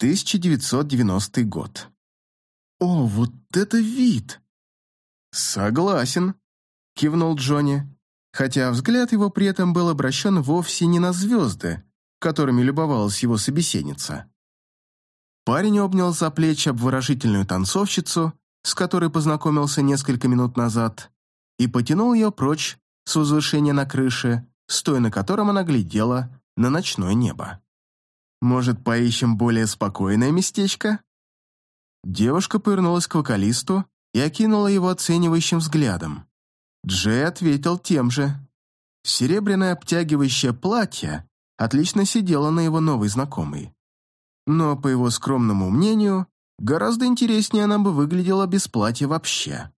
1990 год. «О, вот это вид!» «Согласен», — кивнул Джонни, хотя взгляд его при этом был обращен вовсе не на звезды, которыми любовалась его собеседница. Парень обнял за плечи обворожительную танцовщицу, с которой познакомился несколько минут назад, и потянул ее прочь с возвышения на крыше, стоя на котором она глядела на ночное небо. «Может, поищем более спокойное местечко?» Девушка повернулась к вокалисту и окинула его оценивающим взглядом. Джей ответил тем же. Серебряное обтягивающее платье отлично сидело на его новой знакомой. Но, по его скромному мнению, гораздо интереснее она бы выглядела без платья вообще.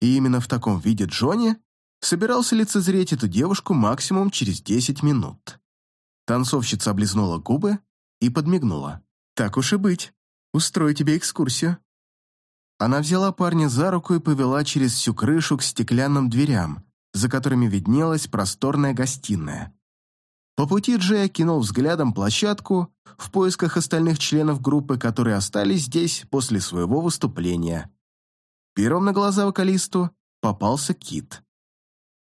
И именно в таком виде Джонни собирался лицезреть эту девушку максимум через 10 минут. Танцовщица облизнула губы и подмигнула. «Так уж и быть, устрою тебе экскурсию». Она взяла парня за руку и повела через всю крышу к стеклянным дверям, за которыми виднелась просторная гостиная. По пути Джей окинул взглядом площадку в поисках остальных членов группы, которые остались здесь после своего выступления. Первым на глаза вокалисту попался Кит.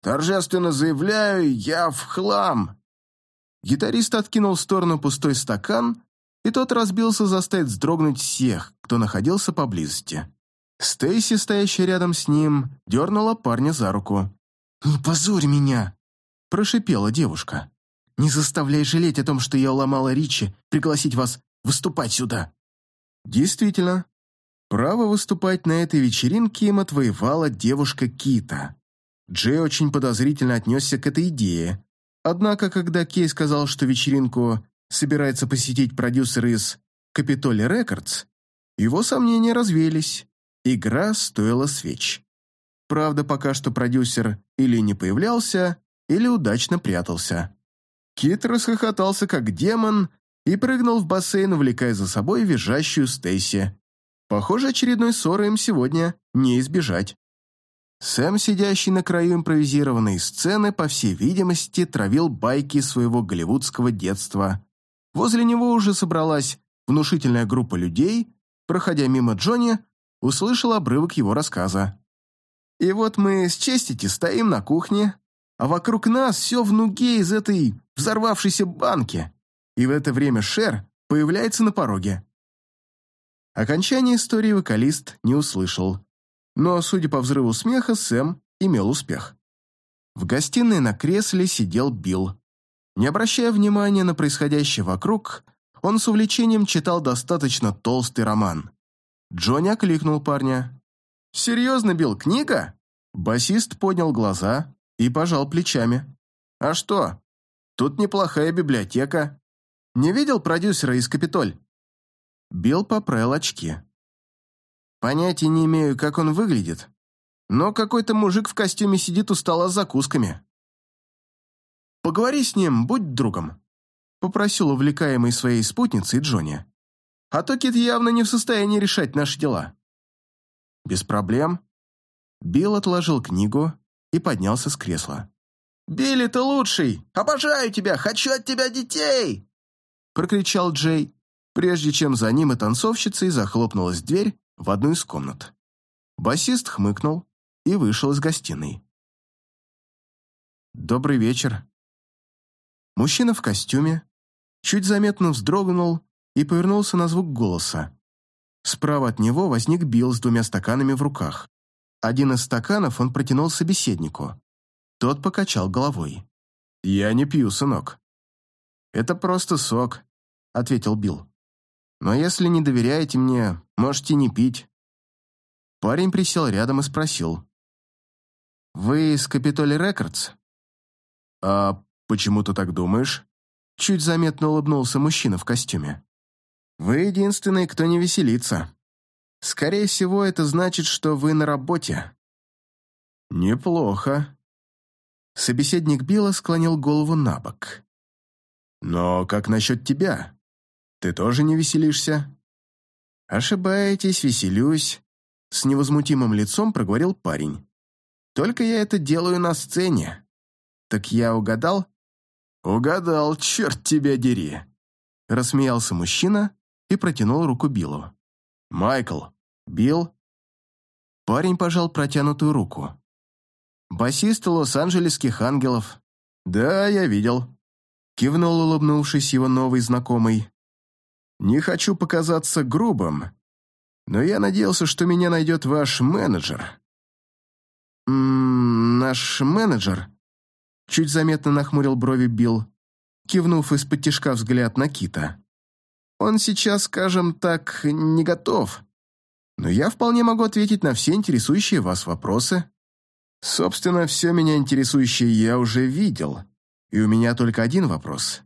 «Торжественно заявляю, я в хлам!» Гитарист откинул в сторону пустой стакан, и тот разбился заставить вздрогнуть всех, кто находился поблизости. Стейси, стоящая рядом с ним, дернула парня за руку. «Не позорь меня!» – прошипела девушка. «Не заставляй жалеть о том, что я уломала Ричи пригласить вас выступать сюда!» Действительно, право выступать на этой вечеринке им отвоевала девушка Кита. Джей очень подозрительно отнесся к этой идее. Однако, когда Кей сказал, что вечеринку собирается посетить продюсер из Capitol Records, его сомнения развеялись. Игра стоила свеч. Правда, пока что продюсер или не появлялся, или удачно прятался. Кит расхохотался как демон и прыгнул в бассейн, увлекая за собой визжащую Стейси. Похоже, очередной ссоры им сегодня не избежать. Сэм, сидящий на краю импровизированной сцены, по всей видимости, травил байки своего голливудского детства. Возле него уже собралась внушительная группа людей. Проходя мимо Джонни, услышал обрывок его рассказа. И вот мы с Честити стоим на кухне, а вокруг нас все в нуге из этой взорвавшейся банки. И в это время Шер появляется на пороге. Окончание истории вокалист не услышал. Но, судя по взрыву смеха, Сэм имел успех. В гостиной на кресле сидел Билл. Не обращая внимания на происходящее вокруг, он с увлечением читал достаточно толстый роман. Джонни окликнул парня. «Серьезно, Билл, книга?» Басист поднял глаза и пожал плечами. «А что? Тут неплохая библиотека. Не видел продюсера из Капитоль?» Билл поправил очки. «Понятия не имею, как он выглядит, но какой-то мужик в костюме сидит у стола с закусками». «Поговори с ним, будь другом», — попросил увлекаемый своей спутницей Джонни. А то Кит явно не в состоянии решать наши дела». «Без проблем». Билл отложил книгу и поднялся с кресла. «Билли, ты лучший! Обожаю тебя! Хочу от тебя детей!» Прокричал Джей, прежде чем за ним и танцовщицей захлопнулась дверь в одну из комнат. Басист хмыкнул и вышел из гостиной. «Добрый вечер». Мужчина в костюме чуть заметно вздрогнул и повернулся на звук голоса. Справа от него возник Билл с двумя стаканами в руках. Один из стаканов он протянул собеседнику. Тот покачал головой. «Я не пью, сынок». «Это просто сок», — ответил Билл. «Но если не доверяете мне, можете не пить». Парень присел рядом и спросил. «Вы из Capitol Рекордс?» «А почему ты так думаешь?» Чуть заметно улыбнулся мужчина в костюме. Вы единственный, кто не веселится. Скорее всего, это значит, что вы на работе». «Неплохо». Собеседник Билла склонил голову на бок. «Но как насчет тебя? Ты тоже не веселишься?» «Ошибаетесь, веселюсь», — с невозмутимым лицом проговорил парень. «Только я это делаю на сцене. Так я угадал?» «Угадал, черт тебя дери!» Рассмеялся мужчина и протянул руку Биллу. «Майкл! Билл?» Парень пожал протянутую руку. «Басист Лос-Анджелесских ангелов». «Да, я видел», — кивнул, улыбнувшись его новый знакомый. «Не хочу показаться грубым, но я надеялся, что меня найдет ваш менеджер». «Ммм, наш менеджер?» Чуть заметно нахмурил брови Билл, кивнув из-под тишка взгляд на Кита. «Он сейчас, скажем так, не готов, но я вполне могу ответить на все интересующие вас вопросы. Собственно, все меня интересующее я уже видел, и у меня только один вопрос».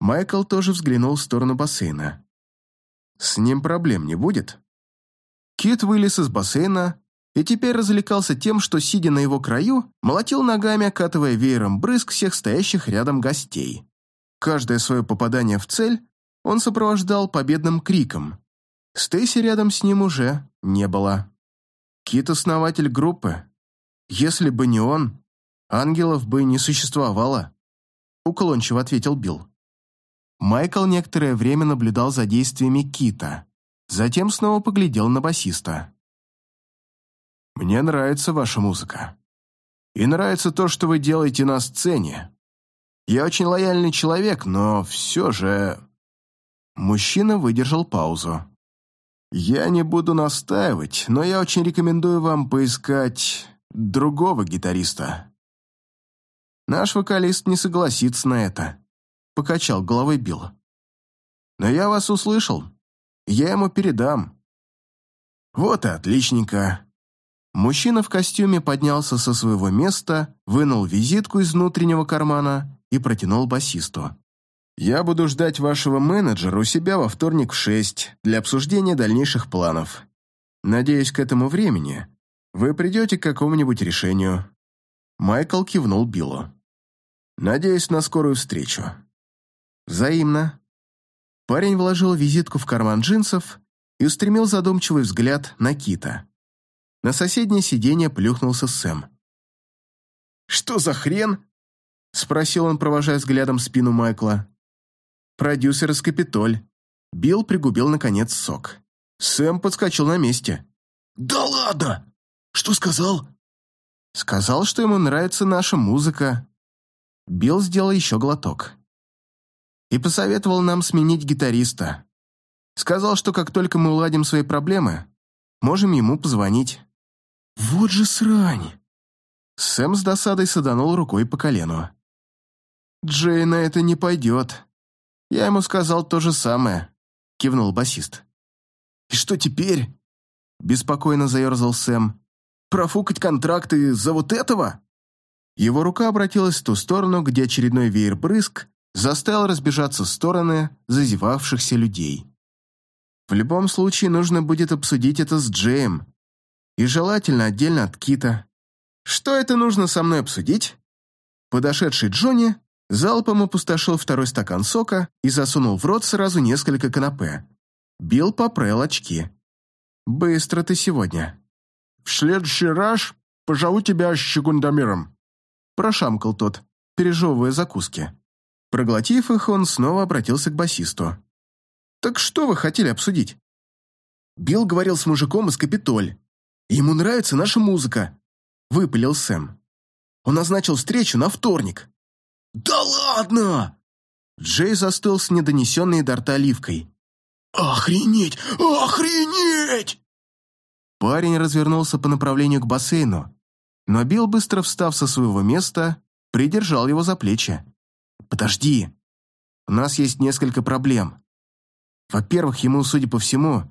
Майкл тоже взглянул в сторону бассейна. «С ним проблем не будет?» Кит вылез из бассейна и теперь развлекался тем, что, сидя на его краю, молотил ногами, окатывая веером брызг всех стоящих рядом гостей. Каждое свое попадание в цель он сопровождал победным криком. Стейси рядом с ним уже не было. Кит — основатель группы. Если бы не он, ангелов бы не существовало, — уклончиво ответил Билл. Майкл некоторое время наблюдал за действиями Кита, затем снова поглядел на басиста. Мне нравится ваша музыка. И нравится то, что вы делаете на сцене. Я очень лояльный человек, но все же...» Мужчина выдержал паузу. «Я не буду настаивать, но я очень рекомендую вам поискать другого гитариста». «Наш вокалист не согласится на это», — покачал головой Билл. «Но я вас услышал. Я ему передам». «Вот и отличненько. Мужчина в костюме поднялся со своего места, вынул визитку из внутреннего кармана и протянул басисту. «Я буду ждать вашего менеджера у себя во вторник в шесть для обсуждения дальнейших планов. Надеюсь, к этому времени вы придете к какому-нибудь решению». Майкл кивнул Биллу. «Надеюсь на скорую встречу». «Взаимно». Парень вложил визитку в карман джинсов и устремил задумчивый взгляд на Кита. На соседнее сиденье плюхнулся Сэм. «Что за хрен?» — спросил он, провожая взглядом спину Майкла. «Продюсер из Капитоль». Билл пригубил, наконец, сок. Сэм подскочил на месте. «Да ладно! Что сказал?» «Сказал, что ему нравится наша музыка». Билл сделал еще глоток. И посоветовал нам сменить гитариста. Сказал, что как только мы уладим свои проблемы, можем ему позвонить. «Вот же срань!» Сэм с досадой саданул рукой по колену. «Джей на это не пойдет. Я ему сказал то же самое», — кивнул басист. «И что теперь?» — беспокойно заерзал Сэм. «Профукать контракты за вот этого?» Его рука обратилась в ту сторону, где очередной веер-брызг заставил разбежаться в стороны зазевавшихся людей. «В любом случае нужно будет обсудить это с Джеем», и желательно отдельно от Кита. Что это нужно со мной обсудить? Подошедший Джонни залпом опустошил второй стакан сока и засунул в рот сразу несколько канапе. Билл поправил очки. «Быстро ты сегодня». «В следующий раз пожалуй тебя щегундомером», прошамкал тот, пережевывая закуски. Проглотив их, он снова обратился к басисту. «Так что вы хотели обсудить?» Билл говорил с мужиком из Капитоль. Ему нравится наша музыка», — выпалил Сэм. «Он назначил встречу на вторник». «Да ладно!» Джей застыл с недонесенной до рта оливкой. «Охренеть! Охренеть!» Парень развернулся по направлению к бассейну, но Билл, быстро встав со своего места, придержал его за плечи. «Подожди. У нас есть несколько проблем. Во-первых, ему, судя по всему,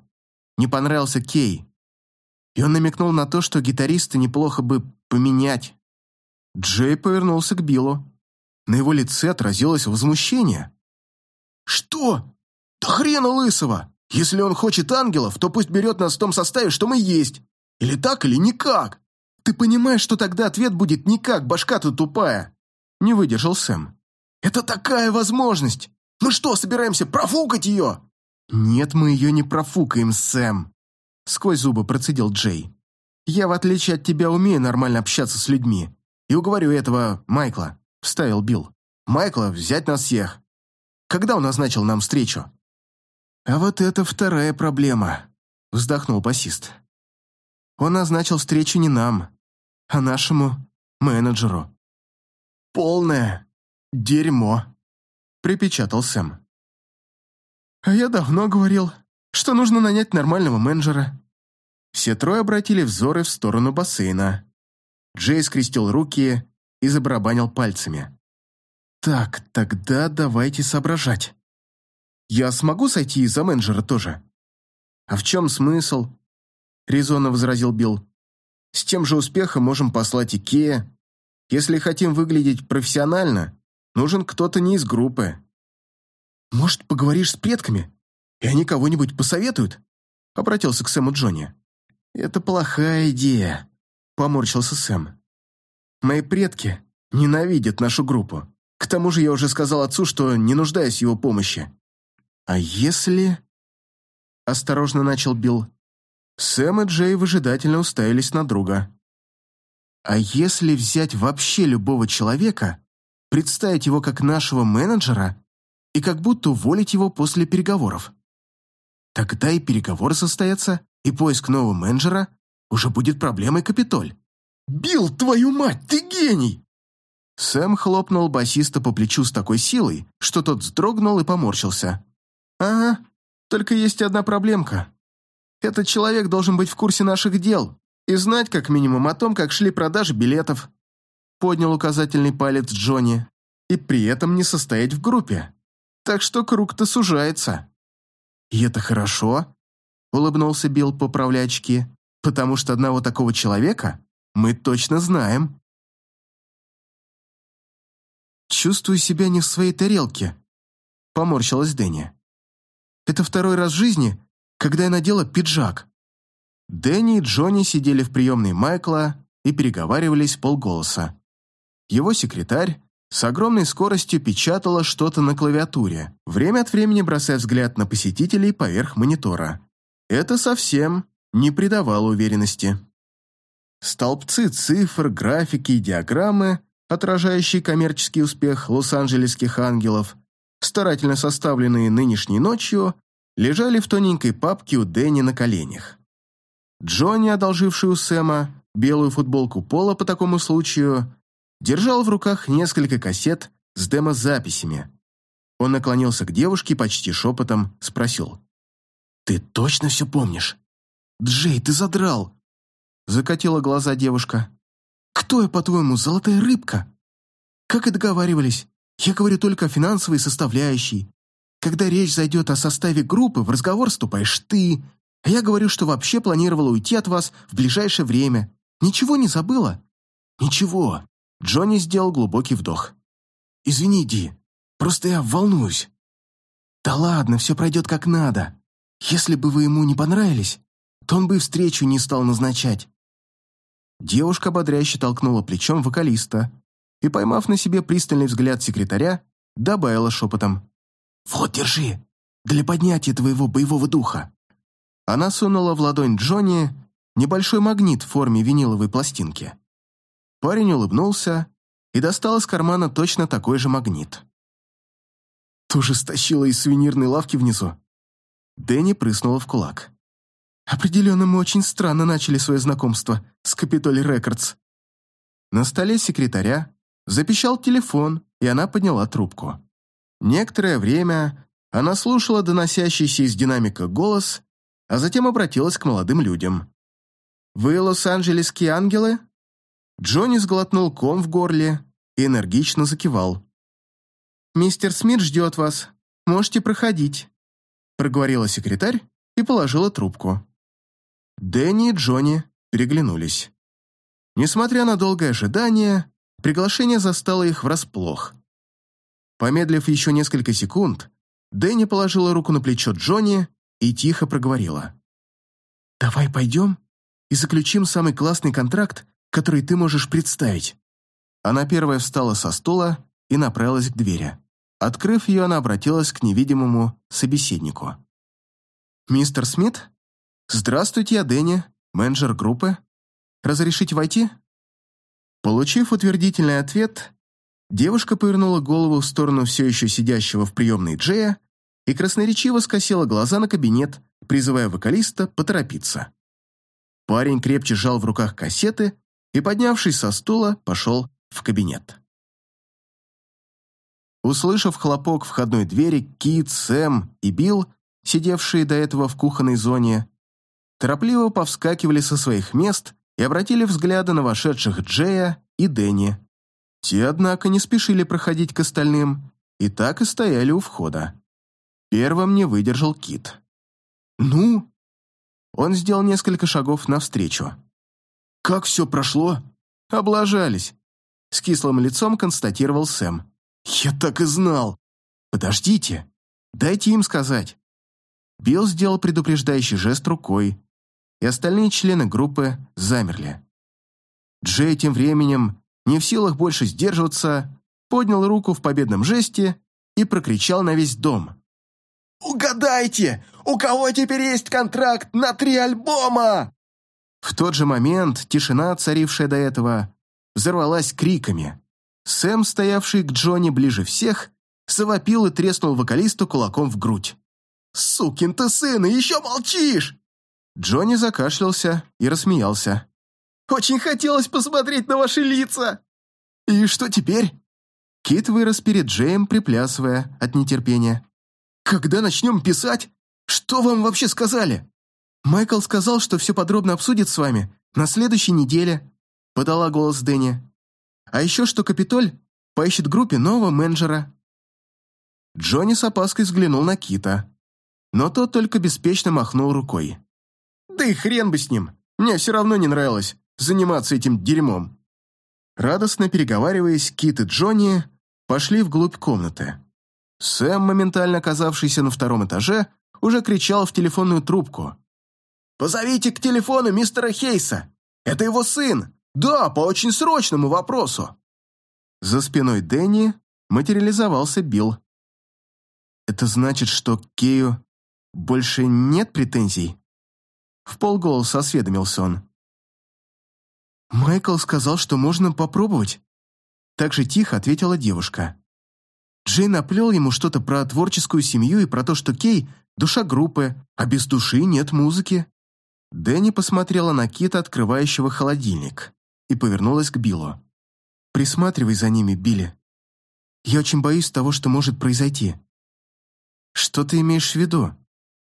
не понравился Кей и он намекнул на то, что гитариста неплохо бы поменять. Джей повернулся к Биллу. На его лице отразилось возмущение. «Что? Да хрена лысого! Если он хочет ангелов, то пусть берет нас в том составе, что мы есть. Или так, или никак. Ты понимаешь, что тогда ответ будет никак, башка ты тупая!» Не выдержал Сэм. «Это такая возможность! Мы что, собираемся профукать ее?» «Нет, мы ее не профукаем, Сэм!» Сквозь зубы процедил Джей. «Я, в отличие от тебя, умею нормально общаться с людьми. И уговорю этого Майкла», — вставил Билл. «Майкла взять нас всех. Когда он назначил нам встречу?» «А вот это вторая проблема», — вздохнул басист. «Он назначил встречу не нам, а нашему менеджеру». «Полное дерьмо», — припечатал Сэм. «А я давно говорил, что нужно нанять нормального менеджера». Все трое обратили взоры в сторону бассейна. Джей скрестил руки и забарабанил пальцами. «Так, тогда давайте соображать. Я смогу сойти из-за менеджера тоже?» «А в чем смысл?» — резонно возразил Билл. «С тем же успехом можем послать Икея. Если хотим выглядеть профессионально, нужен кто-то не из группы». «Может, поговоришь с предками, и они кого-нибудь посоветуют?» — обратился к Сэму Джонни. «Это плохая идея», — поморщился Сэм. «Мои предки ненавидят нашу группу. К тому же я уже сказал отцу, что не нуждаюсь в его помощи. А если...» Осторожно начал Билл. Сэм и Джей выжидательно уставились на друга. «А если взять вообще любого человека, представить его как нашего менеджера и как будто уволить его после переговоров? Тогда и переговоры состоятся, и поиск нового менеджера уже будет проблемой Капитоль. «Билл, твою мать, ты гений!» Сэм хлопнул басиста по плечу с такой силой, что тот вздрогнул и поморщился. «Ага, только есть одна проблемка. Этот человек должен быть в курсе наших дел и знать как минимум о том, как шли продажи билетов», поднял указательный палец Джонни, и при этом не состоять в группе. Так что круг-то сужается. «И это хорошо», — улыбнулся Билл, поправляя очки, «потому что одного такого человека мы точно знаем». «Чувствую себя не в своей тарелке», — поморщилась Дэнни. «Это второй раз в жизни, когда я надела пиджак». Дэнни и Джонни сидели в приемной Майкла и переговаривались полголоса. Его секретарь с огромной скоростью печатала что-то на клавиатуре, время от времени бросая взгляд на посетителей поверх монитора. Это совсем не придавало уверенности. Столбцы цифр, графики и диаграммы, отражающие коммерческий успех лос-анджелесских ангелов, старательно составленные нынешней ночью, лежали в тоненькой папке у Дэнни на коленях. Джонни, одолживший у Сэма белую футболку Пола по такому случаю, держал в руках несколько кассет с демозаписями. Он наклонился к девушке почти шепотом спросил. «Ты точно все помнишь?» «Джей, ты задрал!» Закатила глаза девушка. «Кто я, по-твоему, золотая рыбка?» «Как и договаривались, я говорю только о финансовой составляющей. Когда речь зайдет о составе группы, в разговор вступаешь ты, а я говорю, что вообще планировала уйти от вас в ближайшее время. Ничего не забыла?» «Ничего. Джонни сделал глубокий вдох. «Извини, Ди, просто я волнуюсь». «Да ладно, все пройдет как надо. Если бы вы ему не понравились, то он бы встречу не стал назначать». Девушка ободряюще толкнула плечом вокалиста и, поймав на себе пристальный взгляд секретаря, добавила шепотом. «Вот, держи, для поднятия твоего боевого духа». Она сунула в ладонь Джонни небольшой магнит в форме виниловой пластинки. Парень улыбнулся и достал из кармана точно такой же магнит. Тоже стащила из сувенирной лавки внизу. Дэнни прыснула в кулак. Определенно, мы очень странно начали свое знакомство с Капитолий Рекордс. На столе секретаря запищал телефон, и она подняла трубку. Некоторое время она слушала доносящийся из динамика голос, а затем обратилась к молодым людям. «Вы лос-анджелесские ангелы?» Джонни сглотнул ком в горле и энергично закивал. «Мистер Смит ждет вас. Можете проходить», — проговорила секретарь и положила трубку. Дэнни и Джонни переглянулись. Несмотря на долгое ожидание, приглашение застало их врасплох. Помедлив еще несколько секунд, Дэнни положила руку на плечо Джонни и тихо проговорила. «Давай пойдем и заключим самый классный контракт, который ты можешь представить». Она первая встала со стула и направилась к двери. Открыв ее, она обратилась к невидимому собеседнику. «Мистер Смит? Здравствуйте, я Дэнни, менеджер группы. Разрешите войти?» Получив утвердительный ответ, девушка повернула голову в сторону все еще сидящего в приемной Джея и красноречиво скосила глаза на кабинет, призывая вокалиста поторопиться. Парень крепче сжал в руках кассеты и, поднявшись со стула, пошел в кабинет. Услышав хлопок входной двери, Кит, Сэм и Билл, сидевшие до этого в кухонной зоне, торопливо повскакивали со своих мест и обратили взгляды на вошедших Джея и Дэнни. Те, однако, не спешили проходить к остальным и так и стояли у входа. Первым не выдержал Кит. «Ну?» Он сделал несколько шагов навстречу. «Как все прошло?» «Облажались», — с кислым лицом констатировал Сэм. «Я так и знал!» «Подождите, дайте им сказать». Билл сделал предупреждающий жест рукой, и остальные члены группы замерли. Джей тем временем, не в силах больше сдерживаться, поднял руку в победном жесте и прокричал на весь дом. «Угадайте, у кого теперь есть контракт на три альбома?» В тот же момент тишина, царившая до этого, взорвалась криками. Сэм, стоявший к Джонни ближе всех, завопил и треснул вокалисту кулаком в грудь. «Сукин ты сын, и еще молчишь!» Джонни закашлялся и рассмеялся. «Очень хотелось посмотреть на ваши лица!» «И что теперь?» Кит вырос перед Джеем, приплясывая от нетерпения. «Когда начнем писать? Что вам вообще сказали?» «Майкл сказал, что все подробно обсудит с вами на следующей неделе», подала голос Дэнни. А еще что Капитоль поищет группе нового менеджера. Джонни с опаской взглянул на Кита, но тот только беспечно махнул рукой. «Да и хрен бы с ним! Мне все равно не нравилось заниматься этим дерьмом!» Радостно переговариваясь, Кит и Джонни пошли вглубь комнаты. Сэм, моментально оказавшийся на втором этаже, уже кричал в телефонную трубку. «Позовите к телефону мистера Хейса! Это его сын! «Да, по очень срочному вопросу». За спиной Дэнни материализовался Билл. «Это значит, что к Кею больше нет претензий?» В полголоса осведомился он. «Майкл сказал, что можно попробовать». Так же тихо ответила девушка. Джей наплел ему что-то про творческую семью и про то, что Кей — душа группы, а без души нет музыки. Дэнни посмотрела на Кита, открывающего холодильник и повернулась к Биллу. «Присматривай за ними, Билли. Я очень боюсь того, что может произойти». «Что ты имеешь в виду?»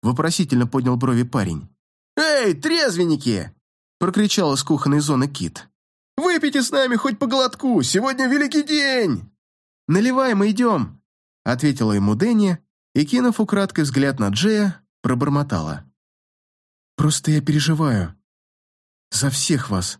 Вопросительно поднял брови парень. «Эй, трезвенники!» Прокричал из кухонной зоны Кит. «Выпейте с нами хоть по глотку, сегодня великий день!» «Наливай, мы идем!» Ответила ему Дэнни и, кинув украдкой взгляд на Джея, пробормотала. «Просто я переживаю. За всех вас.